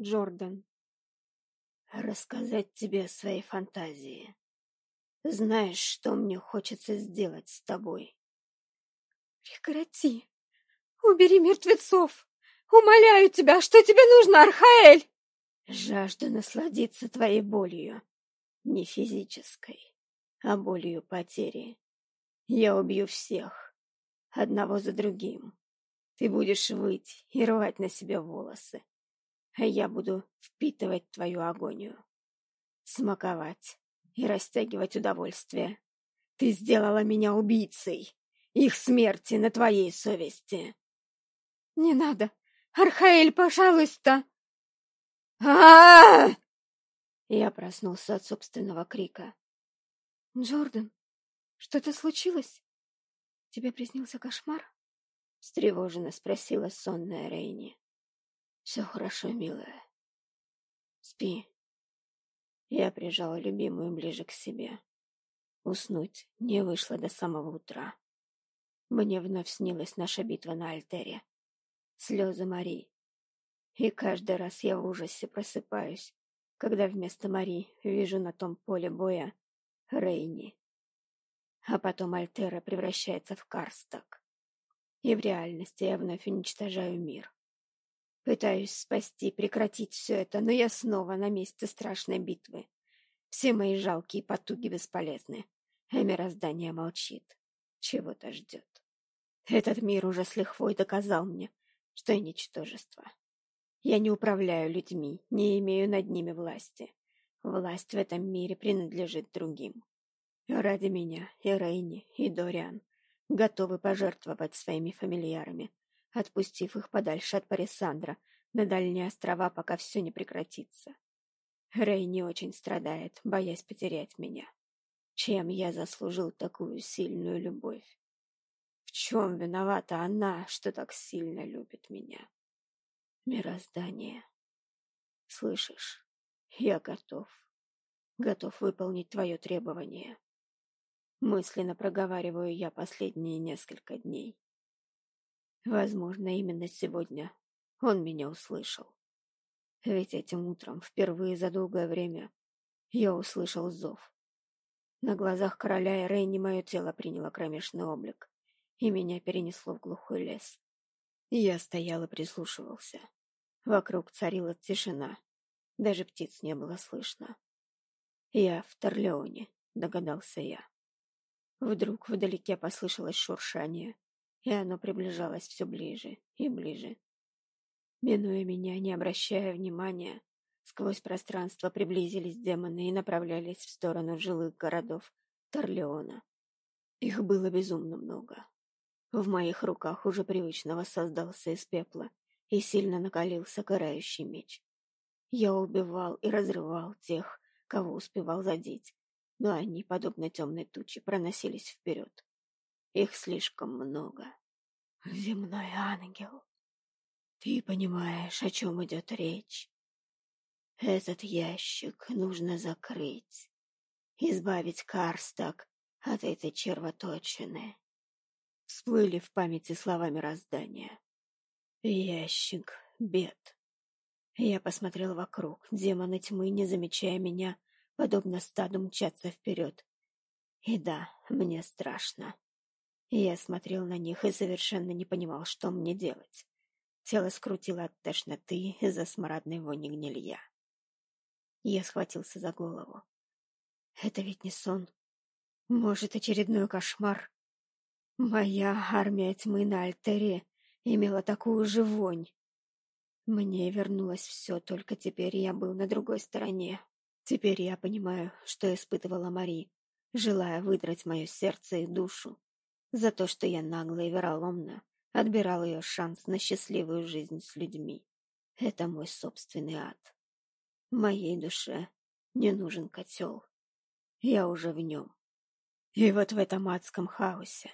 Джордан. Рассказать тебе о своей фантазии. Знаешь, что мне хочется сделать с тобой? Прекрати. Убери мертвецов. Умоляю тебя, что тебе нужно, Архаэль? Жажду насладиться твоей болью. Не физической, а болью потери. Я убью всех, одного за другим. Ты будешь выть и рвать на себе волосы, а я буду впитывать твою агонию, смаковать и растягивать удовольствие. Ты сделала меня убийцей. Их смерти на твоей совести. Не надо. Архаэль, пожалуйста. а Я проснулся от собственного крика. Джордан, что-то случилось? Тебе приснился кошмар? Встревоженно спросила сонная Рейни. Все хорошо, милая. Спи. Я прижала любимую ближе к себе. Уснуть не вышло до самого утра. Мне вновь снилась наша битва на Альтере. Слезы Мари. И каждый раз я в ужасе просыпаюсь, когда вместо Мари вижу на том поле боя Рейни. А потом Альтера превращается в Карсток. И в реальности я вновь уничтожаю мир. Пытаюсь спасти, прекратить все это, но я снова на месте страшной битвы. Все мои жалкие потуги бесполезны, а мироздание молчит, чего-то ждет. Этот мир уже с лихвой доказал мне, что я ничтожество. Я не управляю людьми, не имею над ними власти. Власть в этом мире принадлежит другим. Ради меня и Рейни, и Дориан готовы пожертвовать своими фамильярами, отпустив их подальше от Парисандра на дальние острова, пока все не прекратится. Рэй не очень страдает, боясь потерять меня. Чем я заслужил такую сильную любовь? В чем виновата она, что так сильно любит меня? Мироздание. Слышишь, я готов. Готов выполнить твое требование. Мысленно проговариваю я последние несколько дней. Возможно, именно сегодня он меня услышал. Ведь этим утром, впервые за долгое время, я услышал зов. На глазах короля и Рейни мое тело приняло кромешный облик, и меня перенесло в глухой лес. Я стоял и прислушивался. Вокруг царила тишина. Даже птиц не было слышно. Я в Торлеоне, догадался я. Вдруг вдалеке послышалось шуршание, и оно приближалось все ближе и ближе. Минуя меня, не обращая внимания, сквозь пространство приблизились демоны и направлялись в сторону жилых городов Торлеона. Их было безумно много. В моих руках уже привычно воссоздался из пепла и сильно накалился карающий меч. Я убивал и разрывал тех, кого успевал задеть, но они, подобно темной туче, проносились вперед. Их слишком много. Земной ангел, ты понимаешь, о чем идет речь? Этот ящик нужно закрыть, избавить Карстак от этой червоточины. Всплыли в памяти слова мироздания. Ящик бед. Я посмотрел вокруг. Демоны тьмы, не замечая меня, подобно стаду мчаться вперед. И да, мне страшно. Я смотрел на них и совершенно не понимал, что мне делать. Тело скрутило от тошноты из-за смрадной вони гнилья. Я схватился за голову. Это ведь не сон. Может, очередной кошмар? Моя армия тьмы на альтере имела такую же вонь. Мне вернулось все, только теперь я был на другой стороне. Теперь я понимаю, что испытывала Мари, желая выдрать мое сердце и душу за то, что я нагло и вероломно отбирал ее шанс на счастливую жизнь с людьми. Это мой собственный ад. Моей душе не нужен котел. Я уже в нем. И вот в этом адском хаосе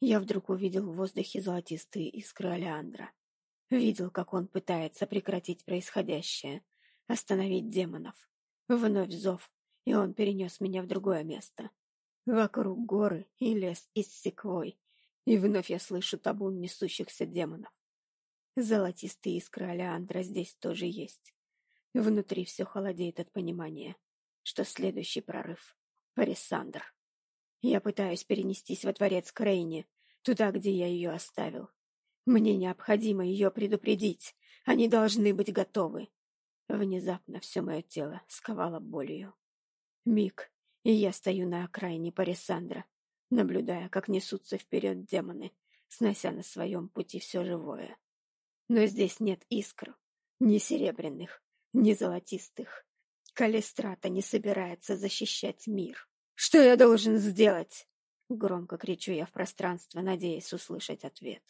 я вдруг увидел в воздухе золотистые искры Алеандра. Видел, как он пытается прекратить происходящее, остановить демонов, Вновь зов, и он перенес меня в другое место. Вокруг горы и лес из секвой, и вновь я слышу табун несущихся демонов. Золотистые искры Алеандра здесь тоже есть. Внутри все холодеет от понимания, что следующий прорыв — Парисандр. Я пытаюсь перенестись во дворец Крейни, туда, где я ее оставил. Мне необходимо ее предупредить. Они должны быть готовы. Внезапно все мое тело сковало болью. Миг, и я стою на окраине Парисандра, наблюдая, как несутся вперед демоны, снося на своем пути все живое. Но здесь нет искр, ни серебряных, ни золотистых. Калистрата не собирается защищать мир. Что я должен сделать? Громко кричу я в пространство, надеясь услышать ответ.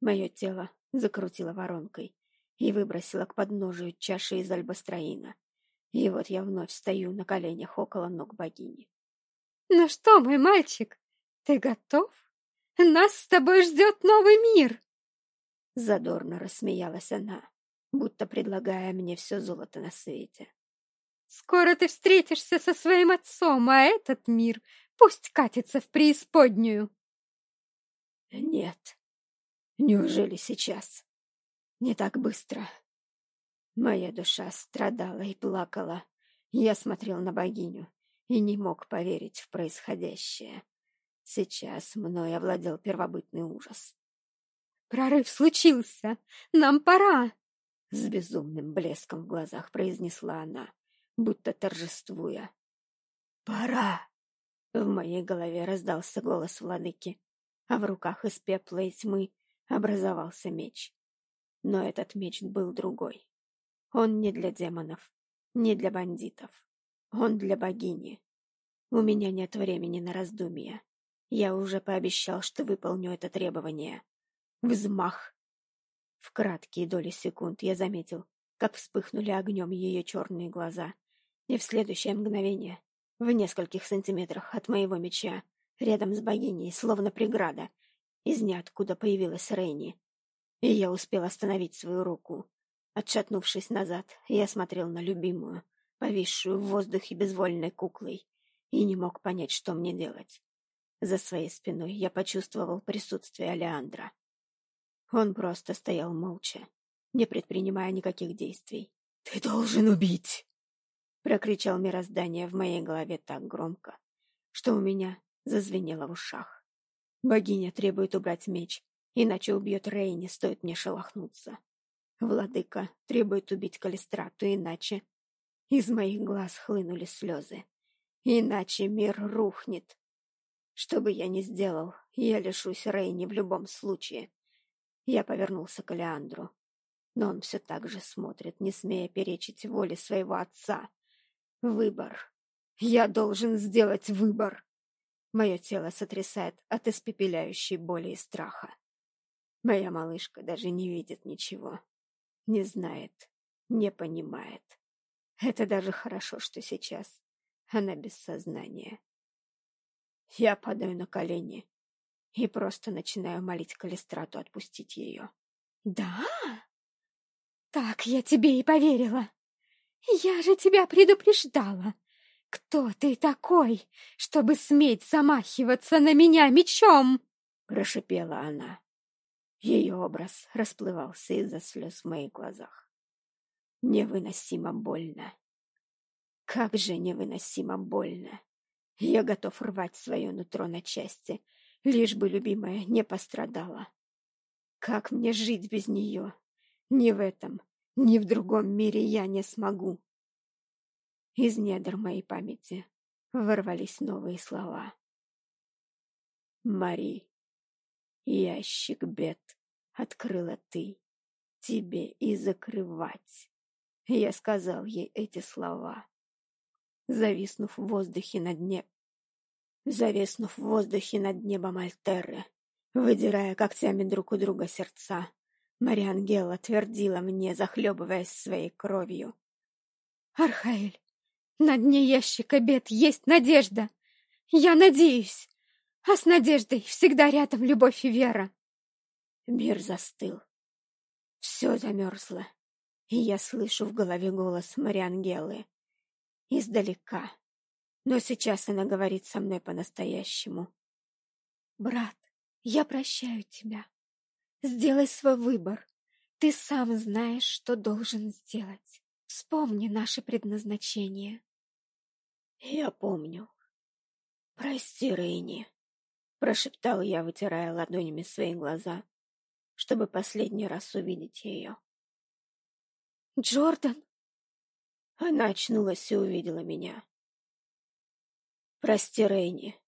Мое тело закрутило воронкой и выбросило к подножию чаши из альбастроина. И вот я вновь стою на коленях около ног богини. «Ну что, мой мальчик, ты готов? Нас с тобой ждет новый мир!» Задорно рассмеялась она, будто предлагая мне все золото на свете. «Скоро ты встретишься со своим отцом, а этот мир пусть катится в преисподнюю!» «Нет, неужели сейчас? Не так быстро!» Моя душа страдала и плакала. Я смотрел на богиню и не мог поверить в происходящее. Сейчас мной овладел первобытный ужас. «Прорыв случился! Нам пора!» С безумным блеском в глазах произнесла она, будто торжествуя. «Пора!» В моей голове раздался голос владыки, а в руках из пепла и тьмы образовался меч. Но этот меч был другой. Он не для демонов, не для бандитов. Он для богини. У меня нет времени на раздумья. Я уже пообещал, что выполню это требование. Взмах. В краткие доли секунд я заметил, как вспыхнули огнем ее черные глаза. И в следующее мгновение, в нескольких сантиметрах от моего меча, рядом с богиней, словно преграда, из ниоткуда появилась Рейни. И я успел остановить свою руку. Отшатнувшись назад, я смотрел на любимую, повисшую в воздухе безвольной куклой, и не мог понять, что мне делать. За своей спиной я почувствовал присутствие Алеандра. Он просто стоял молча, не предпринимая никаких действий. «Ты должен убить!» Прокричал мироздание в моей голове так громко, что у меня зазвенело в ушах. Богиня требует убрать меч, иначе убьет Рейни, стоит мне шелохнуться. Владыка требует убить Калистрату, иначе... Из моих глаз хлынули слезы. Иначе мир рухнет. Что бы я ни сделал, я лишусь Рейни в любом случае. Я повернулся к Леандру, но он все так же смотрит, не смея перечить воле своего отца. Выбор. Я должен сделать выбор. Мое тело сотрясает от испепеляющей боли и страха. Моя малышка даже не видит ничего не знает, не понимает. Это даже хорошо, что сейчас она без сознания. Я падаю на колени и просто начинаю молить Калистрату отпустить ее. «Да? Так я тебе и поверила. Я же тебя предупреждала. Кто ты такой, чтобы сметь замахиваться на меня мечом?» Прошипела она. Ее образ расплывался из-за слез в моих глазах. Невыносимо больно. Как же невыносимо больно. Я готов рвать свое нутро на части, лишь бы любимая не пострадала. Как мне жить без нее? Ни в этом, ни в другом мире я не смогу. Из недр моей памяти ворвались новые слова. Мари. Ящик бед открыла ты. Тебе и закрывать. Я сказал ей эти слова. Зависнув в воздухе над небом, зависнув в воздухе над небом Альтеры, выдирая когтями друг у друга сердца, Мария Ангела твердила мне, захлебываясь своей кровью. «Архаэль, на дне ящика бед есть надежда. Я надеюсь. А с надеждой всегда рядом любовь и вера. Мир застыл. Все замерзло, и я слышу в голове голос Мариангелы. Издалека. Но сейчас она говорит со мной по-настоящему. «Брат, я прощаю тебя. Сделай свой выбор. Ты сам знаешь, что должен сделать». Вспомни наше предназначение. Я помню. Прости, Рейни, прошептал я, вытирая ладонями свои глаза, чтобы последний раз увидеть ее. Джордан? Она очнулась и увидела меня. Прости, Рейни.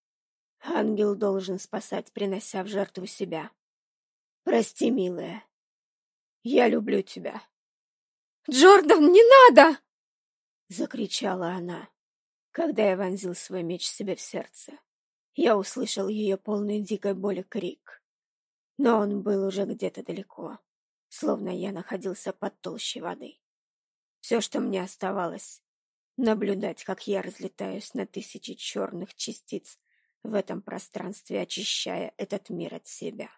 Ангел должен спасать, принося в жертву себя. Прости, милая. Я люблю тебя. Джордан, не надо! Закричала она, когда я вонзил свой меч себе в сердце. Я услышал ее полный дикой боли крик. Но он был уже где-то далеко, словно я находился под толщей воды. Все, что мне оставалось, наблюдать, как я разлетаюсь на тысячи черных частиц в этом пространстве, очищая этот мир от себя.